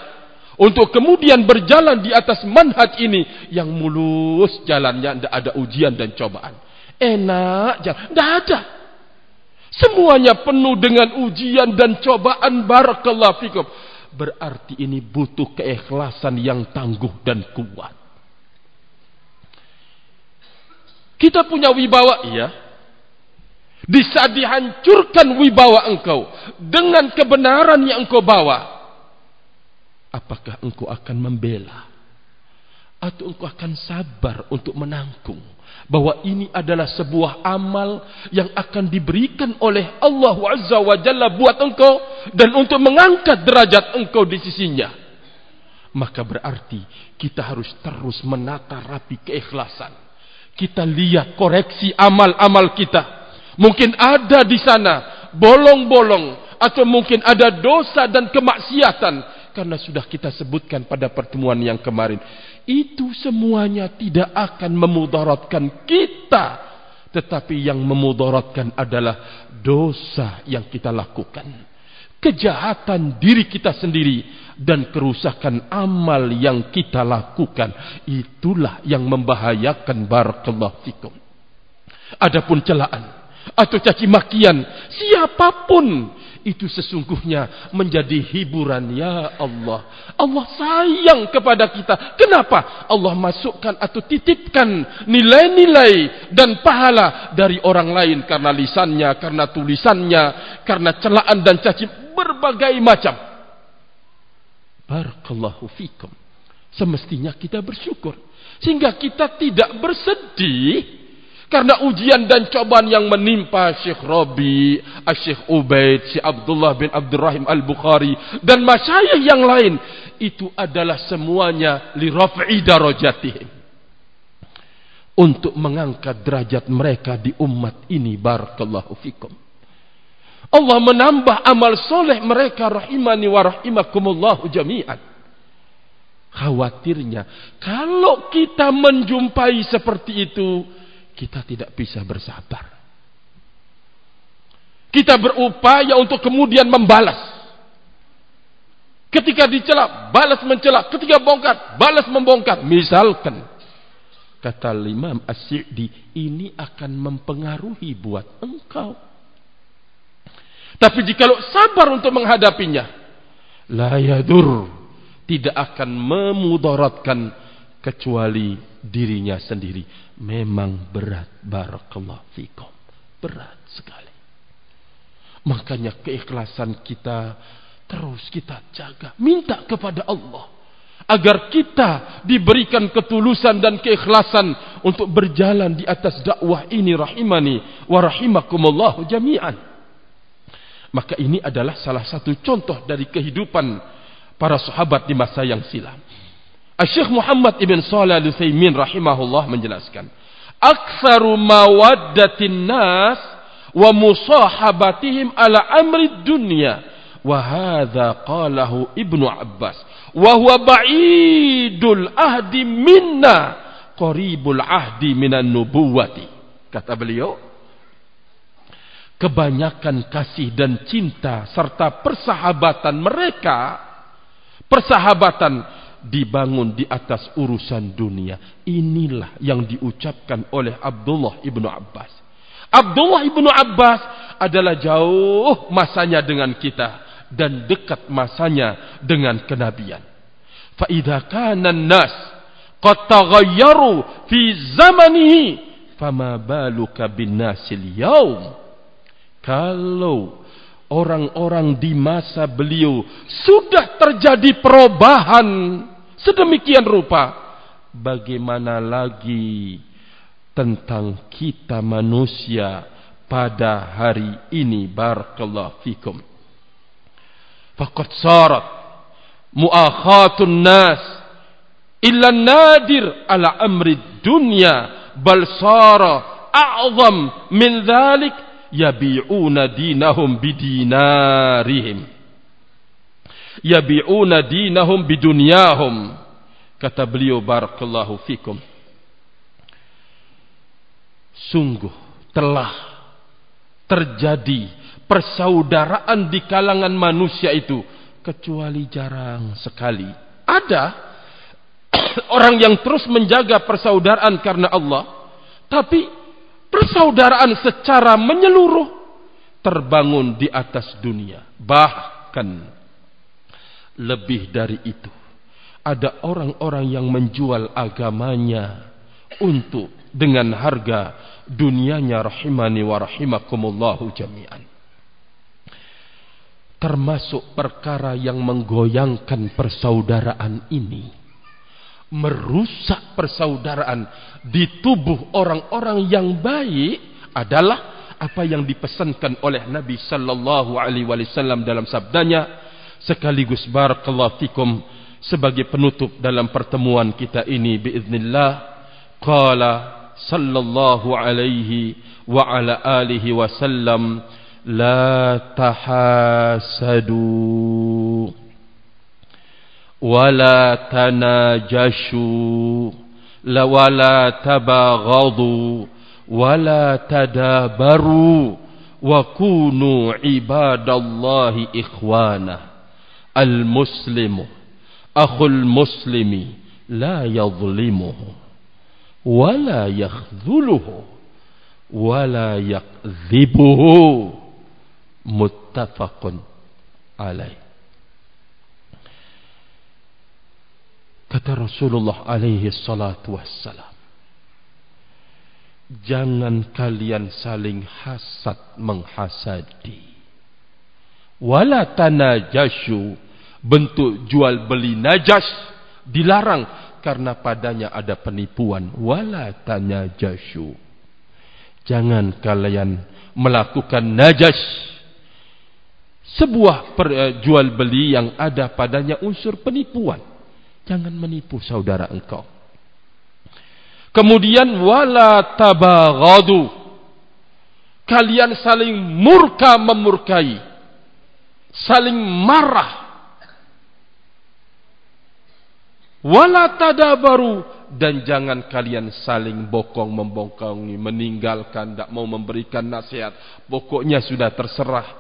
untuk kemudian berjalan di atas manhaj ini yang mulus jalannya tidak ada ujian dan cobaan. Enak jalan, tidak ada. Semuanya penuh dengan ujian dan cobaan barakallahu fikum berarti ini butuh keikhlasan yang tangguh dan kuat. Kita punya wibawa, iya. Di saat dihancurkan wibawa engkau dengan kebenaran yang engkau bawa, apakah engkau akan membela? atau engkau akan sabar untuk menanggung bahwa ini adalah sebuah amal yang akan diberikan oleh Allah Azza wa Jalla buat engkau dan untuk mengangkat derajat engkau di sisinya. Maka berarti kita harus terus menata rapi keikhlasan. Kita lihat koreksi amal-amal kita. Mungkin ada di sana bolong-bolong atau mungkin ada dosa dan kemaksiatan. Karena sudah kita sebutkan pada pertemuan yang kemarin itu semuanya tidak akan memudaratkan kita. Tetapi yang memudaratkan adalah dosa yang kita lakukan. Kejahatan diri kita sendiri dan kerusakan amal yang kita lakukan. Itulah yang membahayakan. Barakallahu fikum. Adapun celaan atau caci makian siapa pun itu sesungguhnya menjadi hiburan ya Allah. Allah sayang kepada kita. Kenapa? Allah masukkan atau titipkan nilai-nilai dan pahala dari orang lain karena lisannya, karena tulisannya, karena celaan dan caci berbagai macam. Barakallahu fikum. Semestinya kita bersyukur sehingga kita tidak bersedih karena ujian dan cobaan yang menimpa Syekh Rabi, Syekh Ubaid, Syekh Abdullah bin Abdurrahim Al-Bukhari dan masyayikh yang lain itu adalah semuanya li raf'i darajatihim. Untuk mengangkat derajat mereka di umat ini barakallahu fikum. Allah menambah amal soleh mereka rahimani wa rahimakumullahu jami'an. Khawatirnya kalau kita menjumpai seperti itu kita tidak bisa bersabar. Kita berupaya untuk kemudian membalas. Ketika dicela, balas mencela. Ketika bongkar, balas membongkar. Misalkan, kata Imam As-Si'di, ini akan mempengaruhi buat engkau. Tapi jika lo sabar untuk menghadapinya, la yadur, tidak akan memudaratkan kecuali dirinya sendiri. Memang berat barakallahu fikum. Berat sekali. Makanya keikhlasan kita terus kita jaga. Minta kepada Allah. Agar kita diberikan ketulusan dan keikhlasan untuk berjalan di atas dakwah ini rahimani wa rahimakumullahu jami'an. Maka ini adalah salah satu contoh dari kehidupan para sahabat di masa yang silam. Syekh Muhammad ibn Salih al-Utsaimin rahimahullah menjelaskan, "Aktsaru mawaddatin nas wa musahabatihim ala amri dunya." Wa hadza qalahu Ibnu Abbas, wa huwa ba'idul ahdi minna, qaribul ahdi minan nubuwati. Kata beliau, kebanyakan kasih dan cinta serta persahabatan mereka persahabatan dibangun di atas urusan dunia. Inilah yang diucapkan oleh Abdullah ibnu Abbas. Abdullah ibnu Abbas adalah jauh masanya dengan kita dan dekat masanya dengan kenabian. Faidah kanan nas qad fi zamanihi fama baluka bin nasil yaum. Kalau orang-orang di masa beliau sudah terjadi perubahan Sedemikian rupa bagaimana lagi tentang kita manusia pada hari ini barakallahu fikum. Faqad sarat muakhatun nas illa nadir ala amri dunya bal sara a'zam min dhalik yabi'una dinahum bidinarihim yabi'una dinahum bidunyahum. Kata beliau barakallahu fikum. Sungguh telah terjadi persaudaraan di kalangan manusia itu kecuali jarang sekali. Ada orang yang terus menjaga persaudaraan karena Allah tapi persaudaraan secara menyeluruh terbangun di atas dunia. Bahkan lebih dari itu, ada orang-orang yang menjual agamanya untuk dengan harga dunianya rahimani wa rahimakumullahu jami'an. Termasuk perkara yang menggoyangkan persaudaraan ini. merusak persaudaraan di tubuh orang-orang yang baik adalah apa yang dipesankan oleh Nabi sallallahu alaihi wasallam dalam sabdanya sekaligus barakallahu fikum sebagai penutup dalam pertemuan kita ini biiznillah. Qala sallallahu alaihi wa ala alihi wasallam la tahasadu wala tanajashu la wala tabaghadu wala tadabaru wa kunu ibadallahi ikhwanah المسلم أخو المسلم لا يظلمه ولا يخذله ولا يكذبه متفق عليه Kata Rasulullah alaihi salatu wassalam. Jangan kalian saling hasad menghasadi. Wala tanajashu. Bentuk jual beli najas dilarang karena padanya ada penipuan. Wala tanajashu. Jangan kalian melakukan najas. Sebuah per, uh, jual beli yang ada padanya unsur penipuan. Jangan menipu saudara engkau. Kemudian wala tabaghadu. Kalian saling murka memurkai. Saling marah. Wala tadabaru dan jangan kalian saling bokong membongkongi, meninggalkan, tidak mau memberikan nasihat. Pokoknya sudah terserah.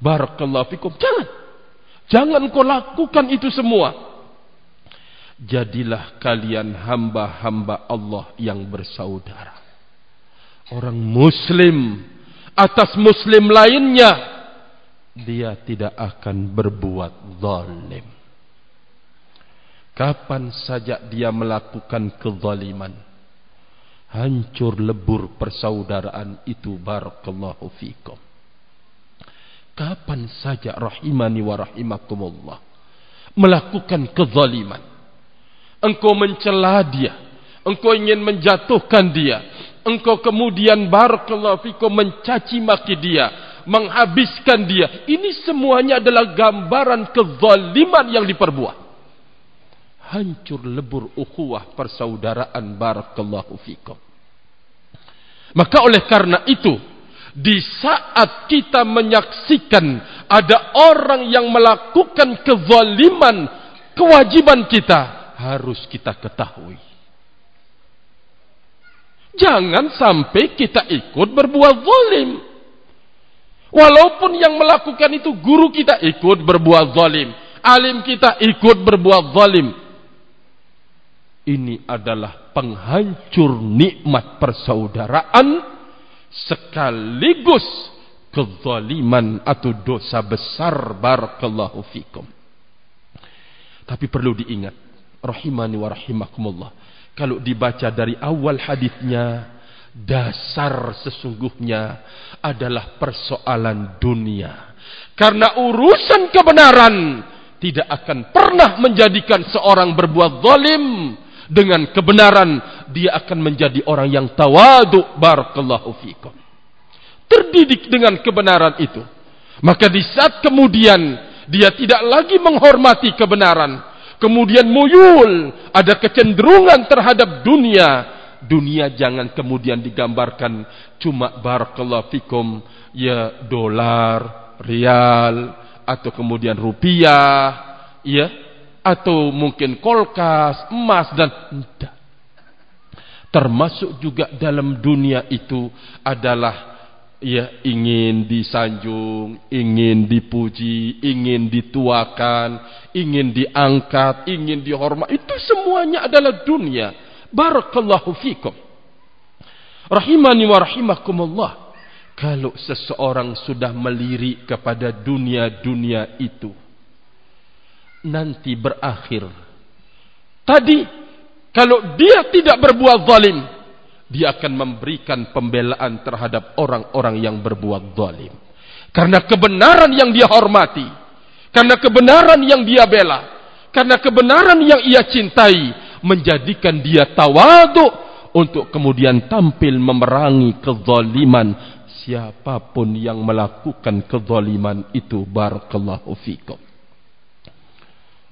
Barakallahu fikum. Jangan. Jangan kau lakukan itu semua. Jadilah kalian hamba-hamba Allah yang bersaudara. Orang muslim atas muslim lainnya. Dia tidak akan berbuat zalim. Kapan saja dia melakukan kezaliman. Hancur lebur persaudaraan itu barakallahu fikum. Kapan saja rahimani wa rahimakumullah. Melakukan kezaliman engkau mencela dia, engkau ingin menjatuhkan dia, engkau kemudian barakallahu fikum mencaci maki dia, menghabiskan dia. Ini semuanya adalah gambaran kezaliman yang diperbuat. Hancur lebur ukhuwah persaudaraan barakallahu fikum. Maka oleh karena itu, di saat kita menyaksikan ada orang yang melakukan kezaliman, kewajiban kita harus kita ketahui. Jangan sampai kita ikut berbuat zalim. Walaupun yang melakukan itu guru kita ikut berbuat zalim, alim kita ikut berbuat zalim. Ini adalah penghancur nikmat persaudaraan sekaligus kezaliman atau dosa besar barakallahu fikum. Tapi perlu diingat rahimani wa rahimakumullah. Kalau dibaca dari awal hadisnya, dasar sesungguhnya adalah persoalan dunia. Karena urusan kebenaran tidak akan pernah menjadikan seorang berbuat zalim dengan kebenaran dia akan menjadi orang yang tawadu barakallahu fikum. Terdidik dengan kebenaran itu. Maka di saat kemudian dia tidak lagi menghormati kebenaran, kemudian muyul, ada kecenderungan terhadap dunia. Dunia jangan kemudian digambarkan cuma barakallahu fikum ya dolar, rial atau kemudian rupiah, ya atau mungkin kolkas, emas dan tidak. Termasuk juga dalam dunia itu adalah ya ingin disanjung, ingin dipuji, ingin dituakan, ingin diangkat, ingin dihormat. Itu semuanya adalah dunia. Barakallahu fikum. Rahimani wa rahimakumullah. Kalau seseorang sudah melirik kepada dunia-dunia itu. Nanti berakhir. Tadi, kalau dia tidak berbuat zalim dia akan memberikan pembelaan terhadap orang-orang yang berbuat zalim. Karena kebenaran yang dia hormati, karena kebenaran yang dia bela, karena kebenaran yang ia cintai, menjadikan dia tawadu untuk kemudian tampil memerangi kezaliman. Siapa pun yang melakukan kezaliman itu barakallahu fikum.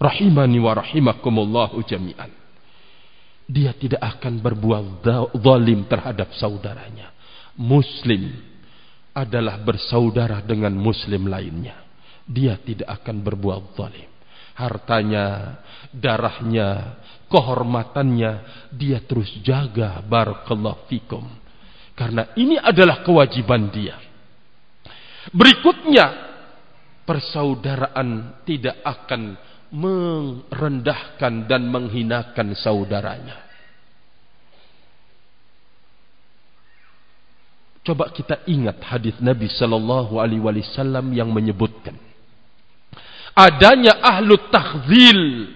Rahimani wa rahimakumullahu jami'an. Dia tidak akan berbuat zalim terhadap saudaranya. Muslim adalah bersaudara dengan muslim lainnya. Dia tidak akan berbuat zalim. Hartanya darahnya kehormatannya dia terus jaga barakallahu fikum karena ini adalah kewajiban dia berikutnya persaudaraan tidak akan merendahkan dan menghinakan saudaranya. Coba kita ingat hadis Nabi sallallahu alaihi wasallam yang menyebutkan adanya ahlu takhzil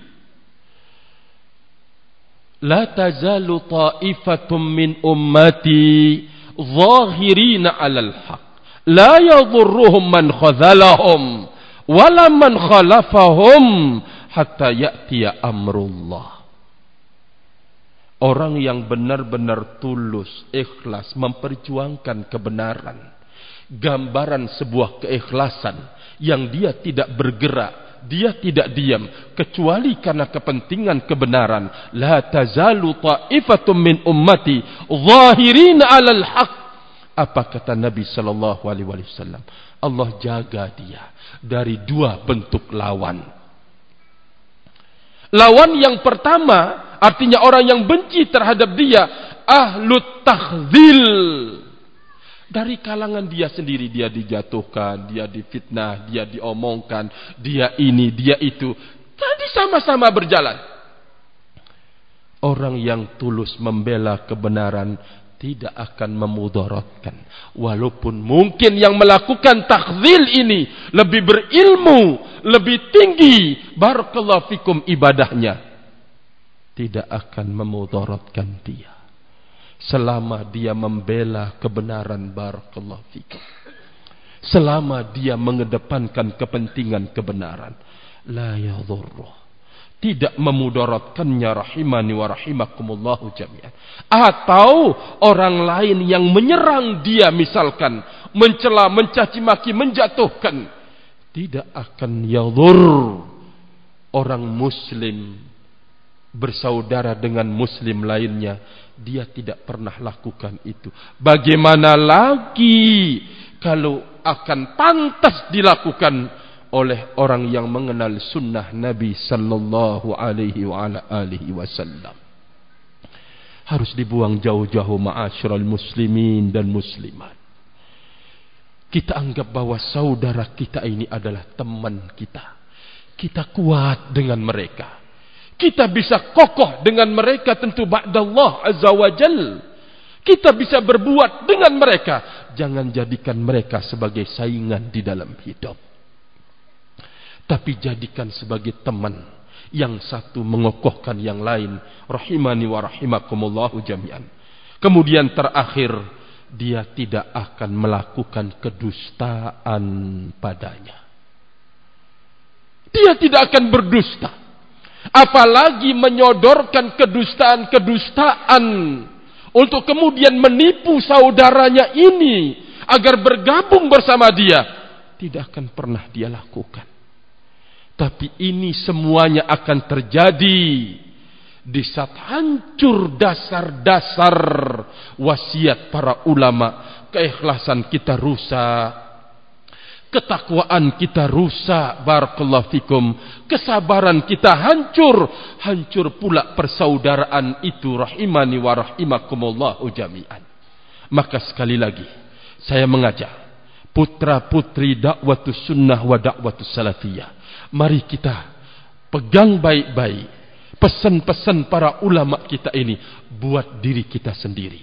La tazalu ta'ifatum min ummati zahirina 'alal haq la yadhurruhum man khazalahum wala man khalafahum hatta ya'tiya amrullah. Orang yang benar-benar tulus, ikhlas, memperjuangkan kebenaran. Gambaran sebuah keikhlasan yang dia tidak bergerak, dia tidak diam kecuali karena kepentingan kebenaran. La tazalu ta'ifatum min ummati zahirin 'alal haq. Apa kata Nabi sallallahu alaihi wasallam? Allah jaga dia dari dua bentuk lawan. Lawan yang pertama artinya orang yang benci terhadap dia ahlut takhzil. Dari kalangan dia sendiri dia dijatuhkan, dia difitnah, dia diomongkan, dia ini, dia itu. Tadi sama-sama berjalan. Orang yang tulus membela kebenaran tidak akan memudaratkan. Walaupun mungkin yang melakukan takhzil ini lebih berilmu, lebih tinggi barakallahu fikum ibadahnya. Tidak akan memudaratkan dia. Selama dia membela kebenaran barakallahu fikum. Selama dia mengedepankan kepentingan kebenaran. La yadhurruh tidak memudaratkannya rahimani wa rahimakumullahu jami'an. Atau orang lain yang menyerang dia misalkan, mencela, mencaci maki, menjatuhkan, tidak akan yadur orang muslim bersaudara dengan muslim lainnya, dia tidak pernah lakukan itu. Bagaimana lagi kalau akan pantas dilakukan oleh orang yang mengenal sunnah Nabi sallallahu alaihi wa ala alihi wasallam. Harus dibuang jauh-jauh ma'asyiral muslimin dan muslimat. Kita anggap bahwa saudara kita ini adalah teman kita. Kita kuat dengan mereka. Kita bisa kokoh dengan mereka tentu ba'dallah azza wa jal. Kita bisa berbuat dengan mereka. Jangan jadikan mereka sebagai saingan di dalam hidup. Tapi jadikan sebagai teman yang satu mengokohkan yang lain. Rahimani wa rahimakumullahu jami'an. Kemudian terakhir dia tidak akan melakukan kedustaan padanya. Dia tidak akan berdusta apalagi menyodorkan kedustaan-kedustaan untuk kemudian menipu saudaranya ini agar bergabung bersama dia tidak akan pernah dia lakukan tapi ini semuanya akan terjadi di saat hancur dasar-dasar wasiat para ulama. Keikhlasan kita rusak. Ketakwaan kita rusak. Barakallahu fikum. Kesabaran kita hancur. Hancur pula persaudaraan itu. Rahimani wa rahimakumullahu jami'an. Maka sekali lagi. Saya mengajak. Putra putri dakwatus sunnah wa dakwatus salafiyah mari kita pegang baik-baik pesan-pesan para ulama kita ini buat diri kita sendiri.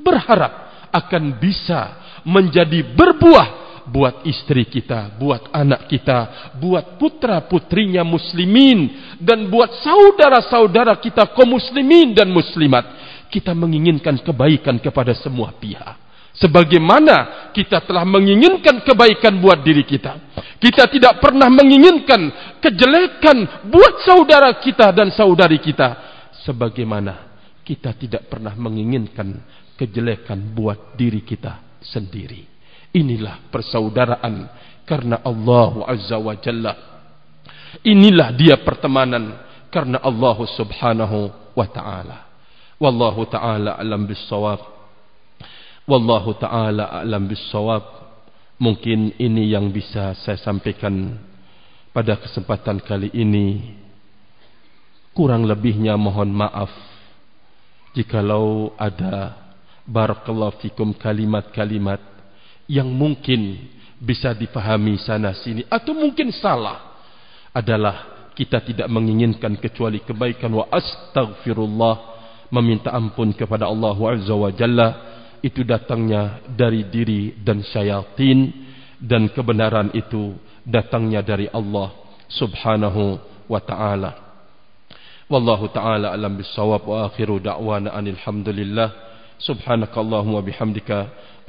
Berharap akan bisa menjadi berbuah buat istri kita, buat anak kita, buat putra-putrinya muslimin dan buat saudara-saudara kita kaum muslimin dan muslimat. Kita menginginkan kebaikan kepada semua pihak. Sebagaimana kita telah menginginkan kebaikan buat diri kita. Kita tidak pernah menginginkan kejelekan buat saudara kita dan saudari kita. sebagaimana kita tidak pernah menginginkan kejelekan buat diri kita sendiri. Inilah persaudaraan karena Allah Azza wa Jalla. Inilah dia pertemanan karena Allah Subhanahu wa taala. Wallahu taala alam bissawab. Wallahu taala alam bissawab. Mungkin ini yang bisa saya sampaikan pada kesempatan kali ini. Kurang lebihnya mohon maaf jikalau ada barakallahu fikum kalimat-kalimat yang mungkin bisa dipahami sana sini atau mungkin salah adalah kita tidak menginginkan kecuali kebaikan. Wa astaghfirullah meminta ampun kepada Allah Azza wa Jalla. Itu datangnya dari diri dan syaitan dan kebenaran itu datangnya dari Allah Subhanahu wa taala. Wallahu taala alam bisawab wa akhiru da'wana anil hamdulillah. Subhanakallahumma bihamdika